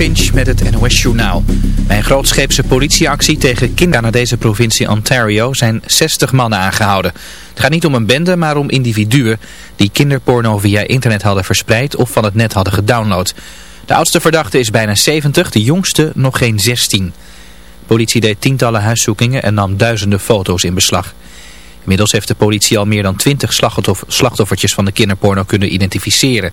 Met het NOS-journaal. Bij een grootscheepse politieactie tegen kinderen naar deze provincie Ontario zijn 60 mannen aangehouden. Het gaat niet om een bende, maar om individuen die kinderporno via internet hadden verspreid of van het net hadden gedownload. De oudste verdachte is bijna 70, de jongste nog geen 16. De politie deed tientallen huiszoekingen en nam duizenden foto's in beslag. Inmiddels heeft de politie al meer dan 20 slachtoffertjes van de kinderporno kunnen identificeren.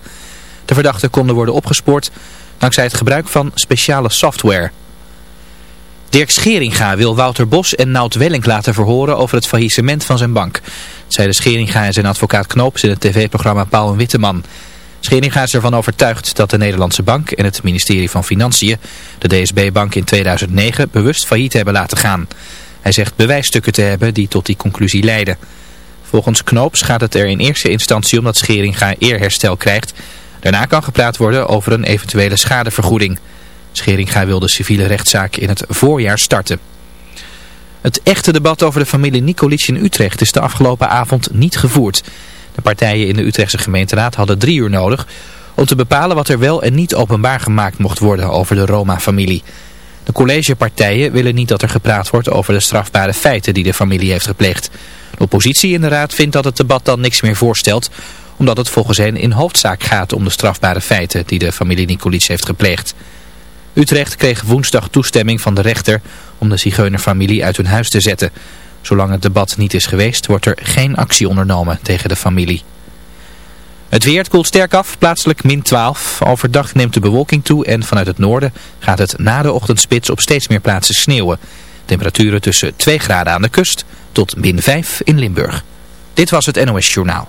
De verdachten konden worden opgespoord dankzij het gebruik van speciale software. Dirk Scheringa wil Wouter Bos en Nout Welling laten verhoren over het faillissement van zijn bank. Zeiden Scheringa en zijn advocaat Knoops in het tv-programma Paul en Witteman. Scheringa is ervan overtuigd dat de Nederlandse bank en het ministerie van Financiën de DSB-bank in 2009 bewust failliet hebben laten gaan. Hij zegt bewijsstukken te hebben die tot die conclusie leiden. Volgens Knoops gaat het er in eerste instantie om dat Scheringa eerherstel krijgt Daarna kan gepraat worden over een eventuele schadevergoeding. Scheringa wil de civiele rechtszaak in het voorjaar starten. Het echte debat over de familie Nicolic in Utrecht is de afgelopen avond niet gevoerd. De partijen in de Utrechtse gemeenteraad hadden drie uur nodig om te bepalen wat er wel en niet openbaar gemaakt mocht worden over de Roma-familie. De collegepartijen willen niet dat er gepraat wordt over de strafbare feiten die de familie heeft gepleegd. De oppositie in de raad vindt dat het debat dan niks meer voorstelt, omdat het volgens hen in hoofdzaak gaat om de strafbare feiten die de familie Nicolic heeft gepleegd. Utrecht kreeg woensdag toestemming van de rechter om de zigeunerfamilie uit hun huis te zetten. Zolang het debat niet is geweest, wordt er geen actie ondernomen tegen de familie. Het weer koelt sterk af, plaatselijk min 12. Overdag neemt de bewolking toe en vanuit het noorden gaat het na de ochtendspits op steeds meer plaatsen sneeuwen. Temperaturen tussen 2 graden aan de kust tot min 5 in Limburg. Dit was het NOS Journaal.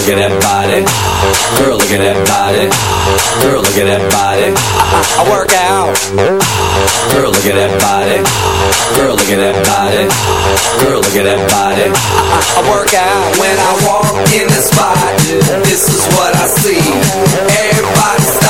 look at that body. Girl, look at that body. Girl, look at that body. I, work out. Girl, look at that body. Girl, look at that body. Girl, look at that body. I work out. When I walk in the spot, this is what I see. Everybody stop.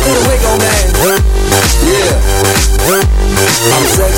little wiggle man. Yeah. I'm sexy.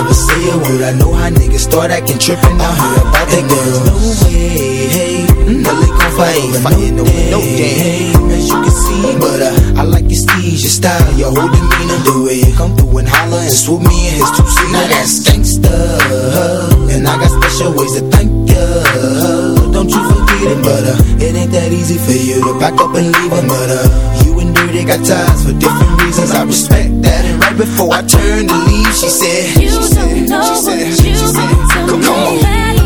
never say a word. I know how niggas start acting trippin'. I heard about that girl. No way, hey, Nelly gon' fight, fight no day, no. Hey, as you can see, but uh, I like your steez, your style, your whole demeanor, the way you come through and holler and swoop me in his two seat. Now that's gangsta, and I got special ways to thank ya. Don't you forget it, but uh, it ain't that easy for you to back up and leave him, but uh, you knew they got ties for different reasons. I respect that. And right before I turned to leave, she said, You she said, don't know she said, what you said, come on.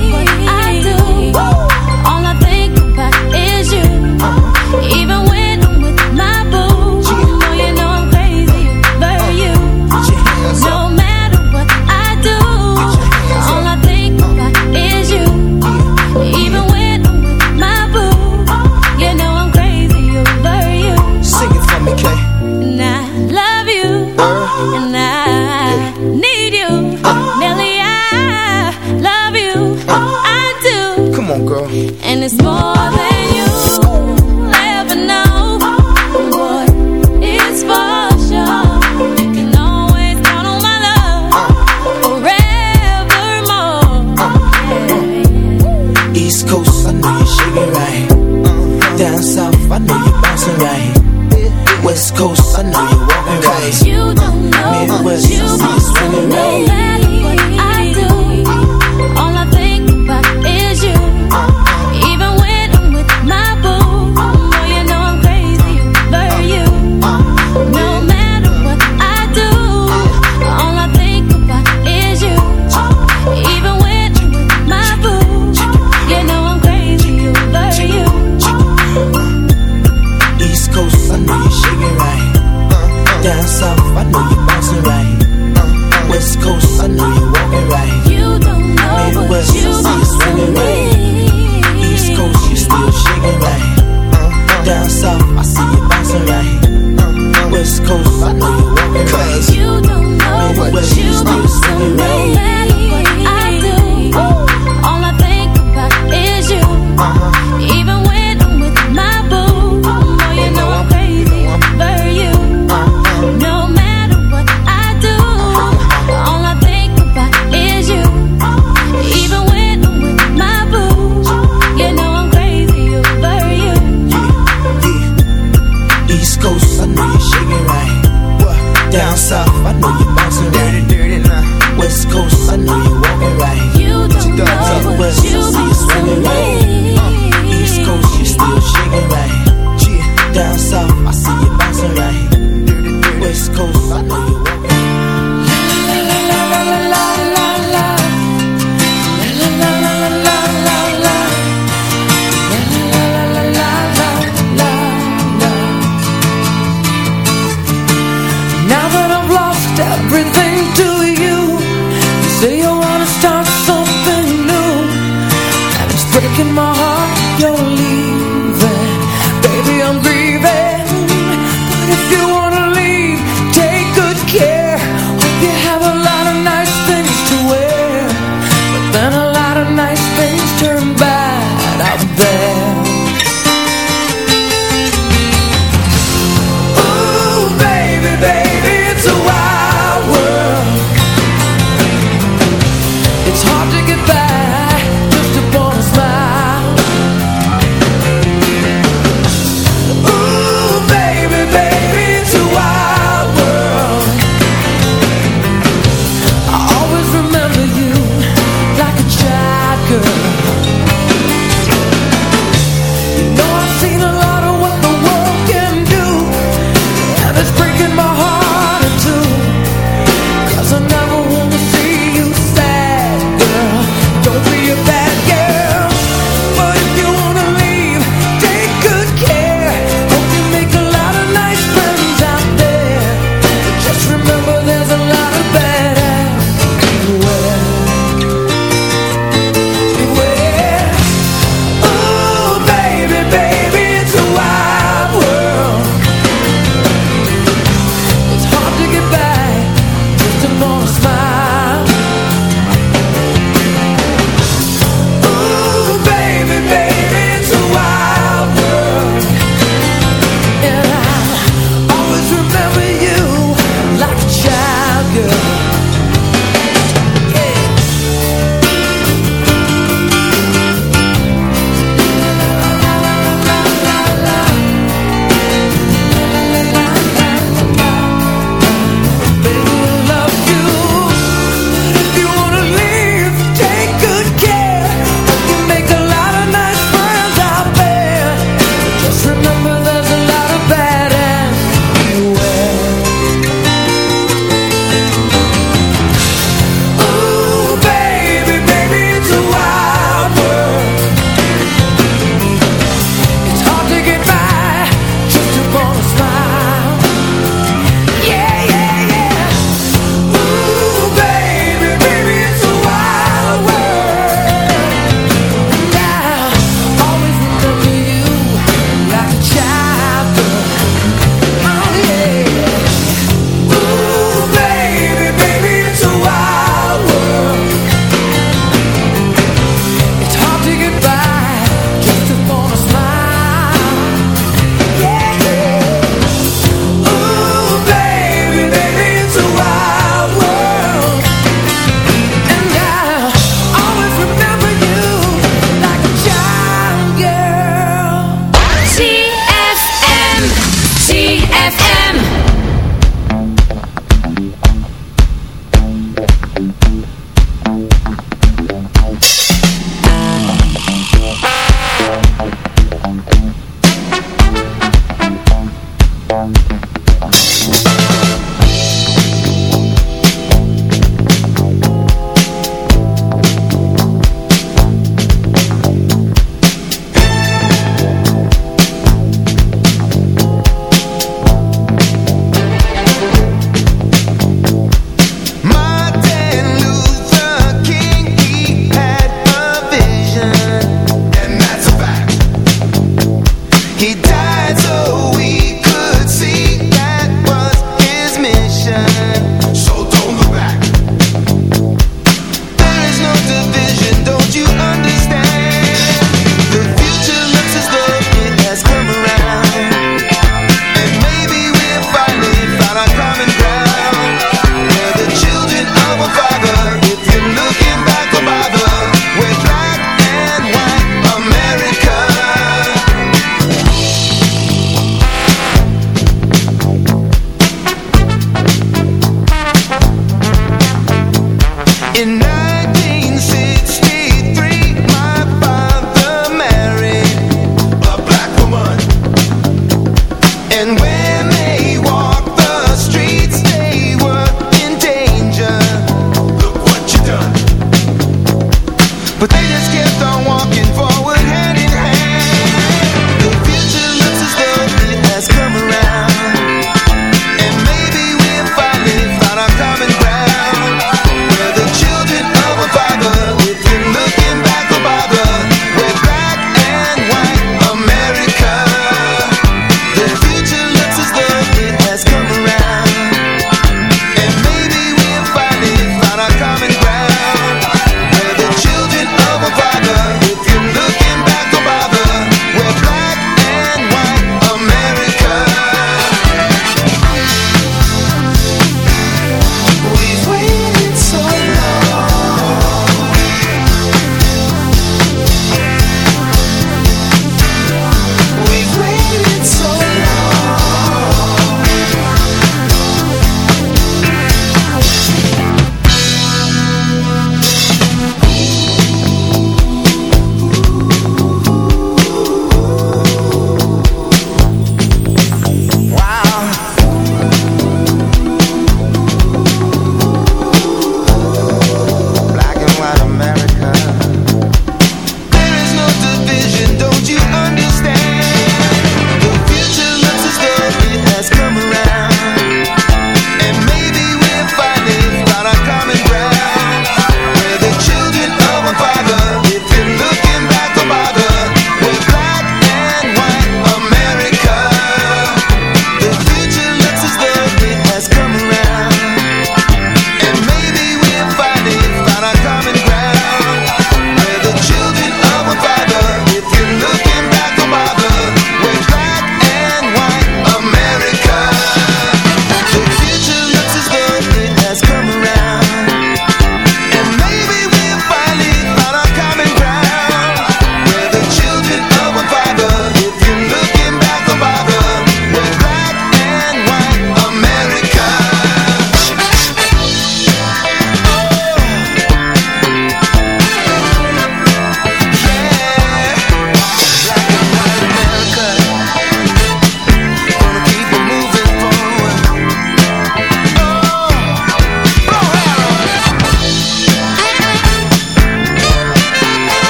small more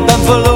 Ben verloren